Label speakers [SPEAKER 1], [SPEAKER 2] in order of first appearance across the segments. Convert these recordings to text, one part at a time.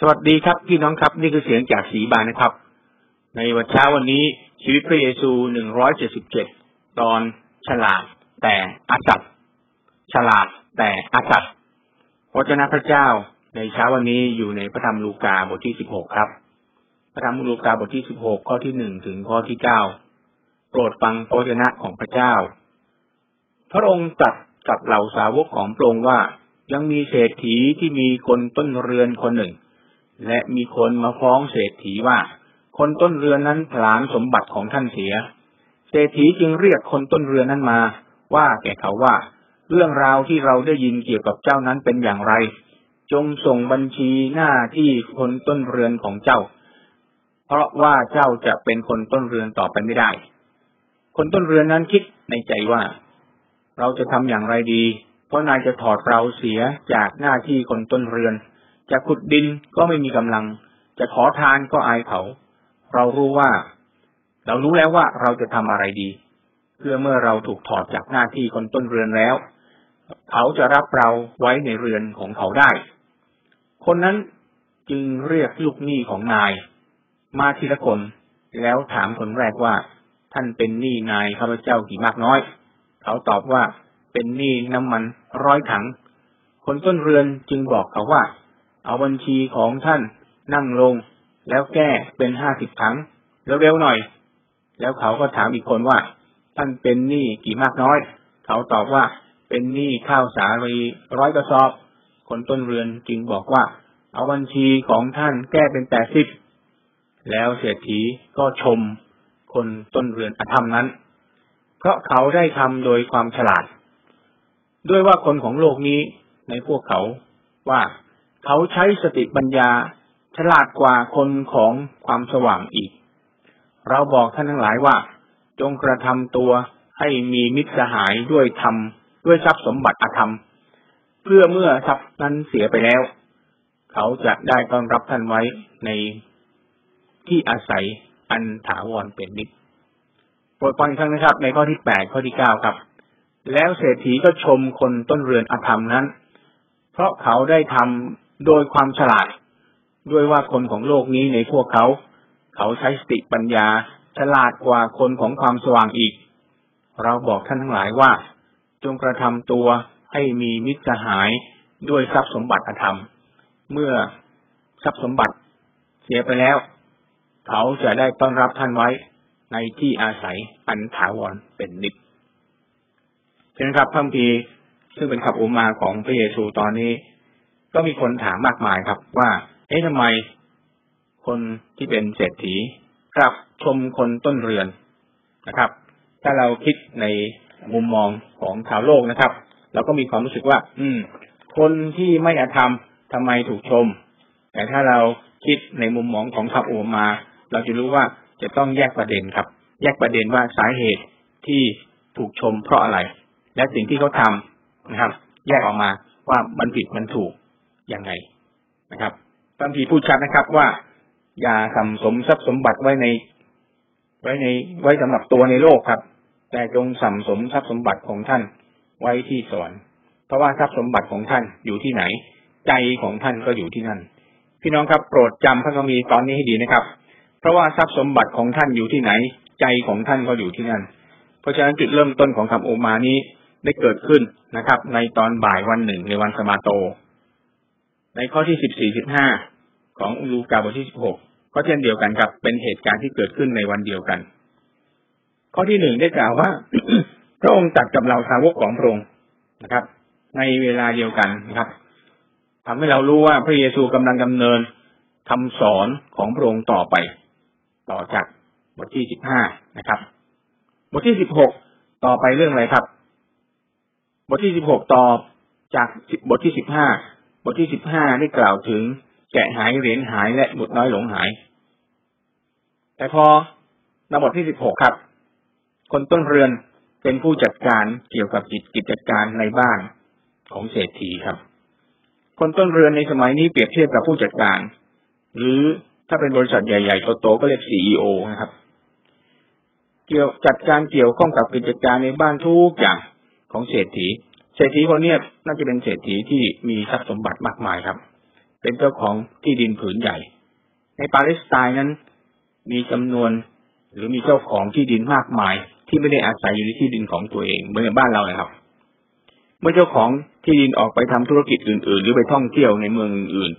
[SPEAKER 1] สวัสดีครับพี่น้องครับ นี่คือเสียงจากสีบานนะครับ ในวันเช้าวันนี้ชีวิตพระเยซูหนึ่งร้อยเจ็ดสิบเจ็ดตอนฉลาดแต่อาสัตฉลาดแต่อาสัตพระเจ้าพระเจ้าในเช้าวันนี้อยู่ในพระธรรมลูกาบทที่สิบหกครับ พระธรรมลูกาบทที่สิบหกข้อที่หนึ่งถึงข้อที่เก้าโปรดฟังพระเจ้าของพระเจ้า พระองค์ตรัสกับเหล่าสาวกของพระองค์ว่ายังมีเศรษฐีที่มีคนต้นเรือนคนหนึ่ง และมีคนมาฟ้องเศรษฐีว่า คนต้นเรือนนั้นผลาญสมบัติของท่านเสีย เศรษฐีจึงเรียกคนต้นเรือนนั้นมา ว่าแก่เขาว่า เรื่องราวที่เราได้ยินเกี่ยวกับเจ้านั้นเป็นอย่างไร จงส่งบัญชีหน้าที่คนต้นเรือนของเจ้า เพราะว่าเจ้าจะเป็นคนต้นเรือนต่อไปไม่ได้ คนต้นเรือนนั้นคิดในใจว่า เราจะทำอย่างไรดี เพราะนายจะถอดเราเสียจากหน้าที่คนต้นเรือน จะขุดดินก็ไม่มีกำลัง จะขอทานก็อายเขา เรารู้ว่า เรารู้แล้วว่าเราจะทำอะไรดี เพื่อเมื่อเราถูกถอดจากหน้าที่คนต้นเรือนแล้ว เขาจะรับเราไว้ในเรือนของเขาได้ คนนั้นจึงเรียกลูกหนี้ของนาย มาทีละคนแล้วถามคนแรกว่า ท่านเป็นหนี้นายข้าพเจ้ากี่มากน้อย เขาตอบว่าเป็นหนี้น้ำมันร้อยถัง คนต้นเรือนจึงบอกเขาว่า เอาบัญชีของท่านนั่งลง แล้วแก้เป็นห้าสิบครั้งเร็วๆหน่อย แล้วเขาก็ถามอีกคนว่า ท่านเป็นหนี้กี่มากน้อย เขาตอบว่าเป็นหนี้ข้าวสาลีร้อยกระสอบ คนต้นเรือนจึงบอกว่า เอาบัญชีของท่านแก้เป็นแปดสิบแล้วเศรษฐีก็ชมคนต้นเรือนอธรรมนั้น เพราะเขาได้ทำโดยความฉลาด ด้วยว่าคนของโลกนี้ในพวกเขาว่า เขาใช้สติปัญญาฉลาดกว่าคนของความสว่างอีก เราบอกท่านทั้งหลายว่า จงกระทำตัวให้มีมิตรสหายด้วยธรรม ด้วยทรัพย์สมบัติอธรรม เพื่อเมื่อทรัพย์นั้นเสียไปแล้ว เขาจะได้ต้อนรับท่านไว้ในที่อาศัยอันถาวรเป็นนิจโปรดฟังครั้งนะครับ ในข้อที่แปดข้อที่เก้าครับ แล้วเศรษฐีก็ชมคนต้นเรือนอธรรมนั้น เพราะเขาได้ทำ โดยความฉลาด ด้วยว่าคนของโลกนี้ในพวกเขา เขาใช้สติปัญญาฉลาดกว่าคนของความสว่างอีก เราบอกท่านทั้งหลายว่า จงกระทำตัวให้มีมิตรหายด้วยทรัพย์สมบัติอธรรม เมื่อทรัพย์สมบัติเสียไปแล้ว เขาจะได้ต้อนรับท่านไว้ในที่อาศัยอันถาวรเป็นนิจเช่นครับพัมพีซึ่งเป็นขับอุมาของพระเยซูตอนนี้ ก็มีคนถามมากมายครับ ว่า เอ๊ะทำไม คนที่เป็นเศรษฐีกลับชมคนต้นเรือนนะครับ ถ้าเราคิดในมุมมองของชาวโลกนะครับเราก็มีความรู้สึกว่า อืม คนที่ไม่อาธรรมทำไมถูกชม แต่ถ้าเราคิดในมุมมองของขับโอมา เราจะรู้ว่าจะต้องแยกประเด็นครับ แยกประเด็นว่าสาเหตุที่ถูกชมเพราะอะไร และสิ่งที่เขาทานะครับ แยกออกมาว่ามันผิดมันถูก ยังไงนะครับบางทีพูดชัดนะครับว่า อย่าสัมสมทรัพย์สมบัติไว้ใน ไว้ในไว้สำหรับตัวในโลกครับ แต่จงสัมสมทรัพย์สมบัติของท่านไว้ที่สวรรค์เพราะว่าทรัพย์สมบัติของท่านอยู่ที่ไหน ใจของท่านก็อยู่ที่นั่น พี่น้องครับโปรดจำพระคัมภีร์ตอนนี้ให้ดีนะครับ เพราะว่าทรัพย์สมบัติของท่านอยู่ที่ไหน ใจของท่านก็อยู่ที่นั่น เพราะฉะนั้นจุดเริ่มต้นของคำโอมานี้ได้เกิดขึ้นนะครับ ในตอนบ่ายวันหนึ่งในวันสมาโต ในข้อที่สิบสี่สิบห้าของลูกาบทที่สิบหกก็เช่นเดียวกันครับ เป็นเหตุการณ์ที่เกิดขึ้นในวันเดียวกัน ข้อที่หนึ่งได้กล่าวว่า พระองค์ตัดกับเราสาวกของพระองค์นะครับ ในเวลาเดียวกันนะครับทำให้เรารู้ว่าพระเยซูกำลังดำเนินคำสอนของพระองค์ต่อไป ต่อจากบทที่สิบห้านะครับ บทที่สิบหกต่อไปเรื่องอะไรครับ บทที่สิบหกต่อจากบทที่สิบห้า ทที่สิบห้าได้กล่าวถึงแกะหายเหรียญหายและบุตรน้อยหลงหาย แต่พอในบทที่สิบหกครับ คนต้นเรือนเป็นผู้จัดการเกี่ยวกับกิจกิจการในบ้านของเศรษฐีครับ คนต้นเรือนในสมัยนี้เปรียบเทียบกับผู้จัดการ หรือถ้าเป็นบริษัทใหญ่ๆโตๆก็เรียกซีอีโอนะครับ เกี่ยวจัดการเกี่ยวข้องกับกิจการในบ้านทุกอย่างของเศรษฐี เศรษฐีคนนี้น่าจะเป็นเศรษฐีที่มีทรัพย์สมบัติมากมายครับ เป็นเจ้าของที่ดินผืนใหญ่ ในปาเลสไตน์นั้น มีจำนวนหรือมีเจ้าของที่ดินมากมาย ที่ไม่ได้อาศัยอยู่ในที่ดินของตัวเองเหมือนในบ้านเราเลยครับ เมื่อเจ้าของที่ดินออกไปทำธุรกิจอื่น ๆ หรือไปท่องเที่ยวในเมืองอื่น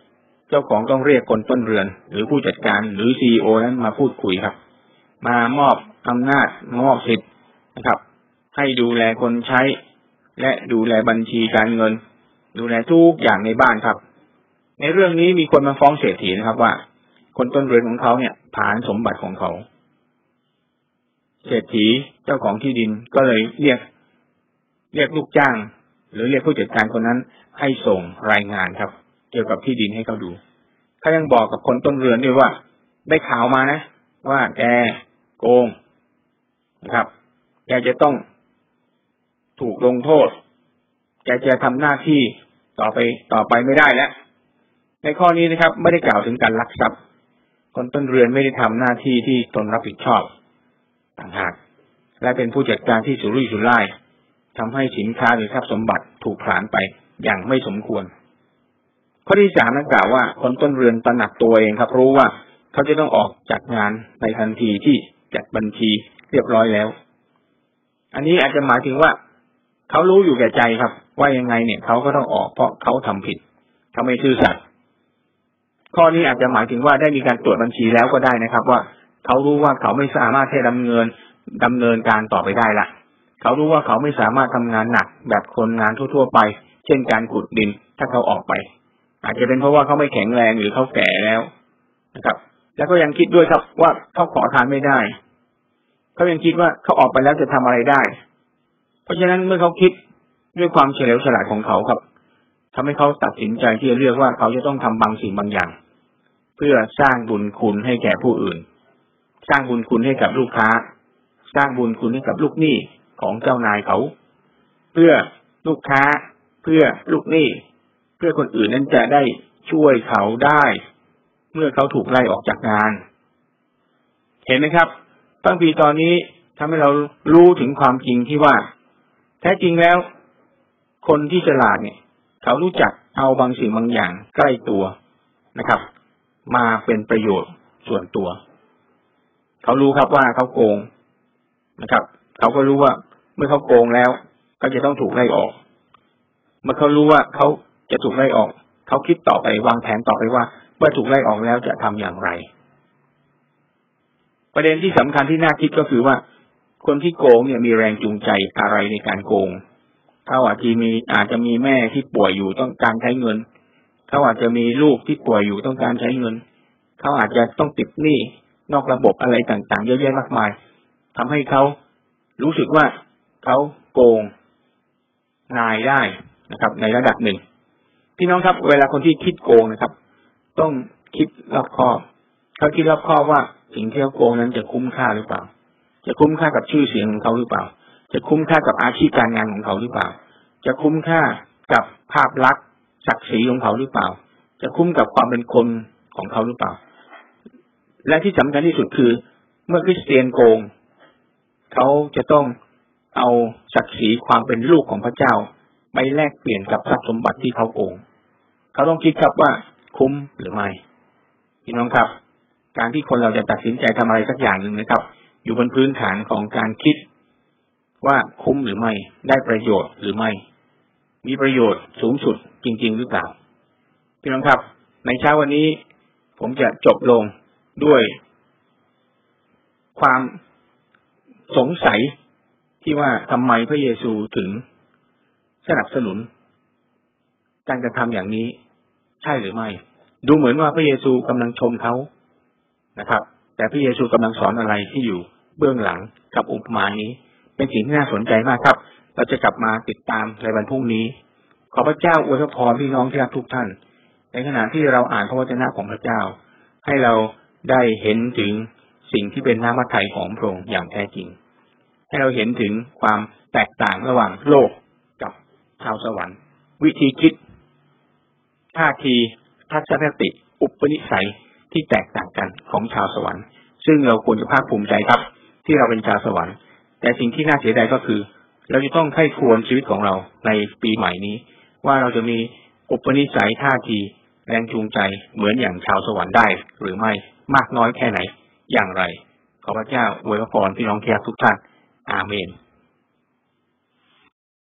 [SPEAKER 1] ๆ เจ้าของต้องเรียกคนต้นเรือน หรือผู้จัดการหรือซีอนั้นมาพูดคุยครับ มามอบอำนาจมอบสิทธิ์นะครับ ให้ดูแลคนใช้ และดูแลบัญชีการเงิน ดูแลทุกอย่างในบ้านครับ ในเรื่องนี้มีคนมาฟ้องเศรษฐีนะครับว่า คนต้นเรือนของเขาเนี่ยผานสมบัติของเขา เศรษฐีเจ้าของที่ดินก็เลยเรียก เรียกลูกจ้าง หรือเรียกผู้จัดการคนนั้นให้ส่งรายงานครับ เกี่ยวกับที่ดินให้เขาดูเขายังบอกกับคนต้นเรือนด้วยว่า ได้ข่าวมานะ ว่าแกโกงนะครับแกจะต้อง ถูกลงโทษ แกจะทำหน้าที่ต่อไปต่อไปไม่ได้แล้ว ในข้อนี้นะครับ ไม่ได้กล่าวถึงการลักทรัพย์ คนต้นเรือนไม่ได้ทำหน้าที่ที่ตนรับผิดชอบ ต่างหาก และเป็นผู้จัดการที่สุรุ่ยสุร่ายทำให้สินค้าหรือทรัพย์สมบัติถูกผลาญไปอย่างไม่สมควร ข้อที่สามนั้นกล่าวว่า คนต้นเรือนตระหนักตัวเองครับ รู้ว่าเขาจะต้องออกจากงานในทันทีที่จัดบัญชีเรียบร้อยแล้ว อันนี้อาจจะหมายถึงว่า เขารู้อยู่แก่ใจครับ ว่ายังไงเนี่ยเขาก็ต้องออกเพราะเขาทำผิดเขาไม่ซื่อสัตย์ข้อนี้อาจจะหมายถึงว่าได้มีการตรวจบัญชีแล้วก็ได้นะครับ ว่าเขารู้ว่าเขาไม่สามารถที่จะดำเนินดำเนินการต่อไปได้ละเขารู้ว่าเขาไม่สามารถทำงานหนักแบบคนงานทั่ว ๆ ไป เช่นการขุดดิน ถ้าเขาออกไป อาจจะเป็นเพราะว่าเขาไม่แข็งแรงหรือเขาแก่แล้วนะครับ แล้วก็ยังคิดด้วยครับว่าเขาขอทานไม่ได้เขายังคิดว่าเขาออกไปแล้วจะทำอะไรได้ เพราะฉะนั้นเมื่อเขาคิดด้วยความเฉลียวฉลาดของเขาครับทำให้เขาตัดสินใจที่จะเลือกว่าเขาจะต้องทำบางสิ่งบางอย่าง เพื่อสร้างบุญคุณให้แก่ผู้อื่น สร้างบุญคุณให้กับลูกค้า สร้างบุญคุณให้กับลูกหนี้ของเจ้านายเขา เพื่อลูกค้า เพื่อลูกหนี้ เพื่อคนอื่นนั้นจะได้ช่วยเขาได้ เมื่อเขาถูกไล่ออกจากงาน เห็นไหมครับตั้งปีตอนนี้ทำให้เรารู้ถึงความจริงที่ว่า ท้จริงแล้ว คนที่ฉลาดเนี่ย เขารู้จักเอาบางสิ่งบางอย่างใกล้ตัวนะครับ มาเป็นประโยชน์ส่วนตัว เขารู้ครับว่าเขาโกงนะครับ เขาก็รู้ว่าเมื่อเขาโกงแล้วเขาจะต้องถูกไล่ออก เมื่อเขารู้ว่าเขาจะถูกไล่ออก เขาคิดต่อไปวางแผนต่อไปว่าเมื่อถูกไล่ออกแล้วจะทำอย่างไร ประเด็นที่สำคัญที่น่าคิดก็คือว่า คนที่โกงเนี่ยมีแรงจูงใจอะไรในการโกง เขาอาจจะมีอาจจะมีแม่ที่ป่วยอยู่ต้องการใช้เงิน เขาอาจจะมีลูกที่ป่วยอยู่ต้องการใช้เงิน เขาอาจจะต้องติดหนี้นอกระบบอะไรต่างๆ เยอะแยะมากมายทำให้เขารู้สึกว่าเขาโกงนายได้นะครับ ในระดับหนึ่ง พี่น้องครับ เวลาคนที่คิดโกงนะครับ ต้องคิดรอบคอบเขาคิดรอบคอบว่าสิ่งที่เขาโกงนั้นจะคุ้มค่าหรือเปล่า จะคุ้มค่ากับชื่อเสียงของเขาหรือเปล่า จะคุ้มค่ากับอาชีพการงานของเขาหรือเปล่า จะคุ้มค่ากับภาพลักษณ์ศักดิ์ศรีของเขาหรือเปล่า จะคุ้มกับความเป็นคนของเขาหรือเปล่า และที่สำคัญที่สุดคือ เมื่อคริสเตียนโกง เขาจะต้องเอาศักดิ์ศรีความเป็นลูกของพระเจ้าไปแลกเปลี่ยนกับทรัพย์สมบัติที่เขาโกง เขาต้องคิดครับว่าคุ้มหรือไม่พี่น้องครับ การที่คนเราจะตัดสินใจทำอะไรสักอย่างหนึ่งนะครับ อยู่บนพื้นฐานของการคิดว่าคุ้มหรือไม่ ได้ประโยชน์หรือไม่ มีประโยชน์สูงสุดจริง ๆ หรือเปล่า พี่น้องครับ ในเช้าวันนี้ ผมจะจบลงด้วย ความสงสัยที่ว่าทำไมพระเยซูถึงสนับสนุน การกระทำอย่างนี้ใช่หรือไม่ ดูเหมือนว่าพระเยซูกำลังชมเขานะครับ แต่พระเยซูกำลังสอนอะไรที่อยู่ เบื้องหลังกับอุปมานี้ เป็นสิ่งที่น่าสนใจมากครับ เราจะกลับมาติดตามในวันพรุ่งนี้ ขอพระเจ้าอวยพรพี่น้องที่รักทุกท่าน ในขณะที่เราอ่านพระวจนะของพระเจ้า ให้เราได้เห็นถึงสิ่งที่เป็นน้ำมัทไทยของพระองค์อย่างแท้จริง ให้เราเห็นถึงความแตกต่างระหว่างโลกกับชาวสวรรค์ วิธีคิดท่าทีทัศนคติอุปนิสัยที่แตกต่างกันของชาวสวรรค์ ซึ่งเราควรจะภาคภูมิใจครับ ที่เราเป็นชาวสวรรค์ แต่สิ่งที่น่าเสียดายก็คือ เราจะต้องไข้ควรชีวิตของเราในปีใหม่นี้ ว่าเราจะมีอุปนิสัยท่าที แรงจูงใจเหมือนอย่างชาวสวรรค์ได้ หรือไม่มากน้อยแค่ไหน อย่างไร ขอพระเจ้าอวยพรพี่น้องแคร์ทุกท่านอาเมน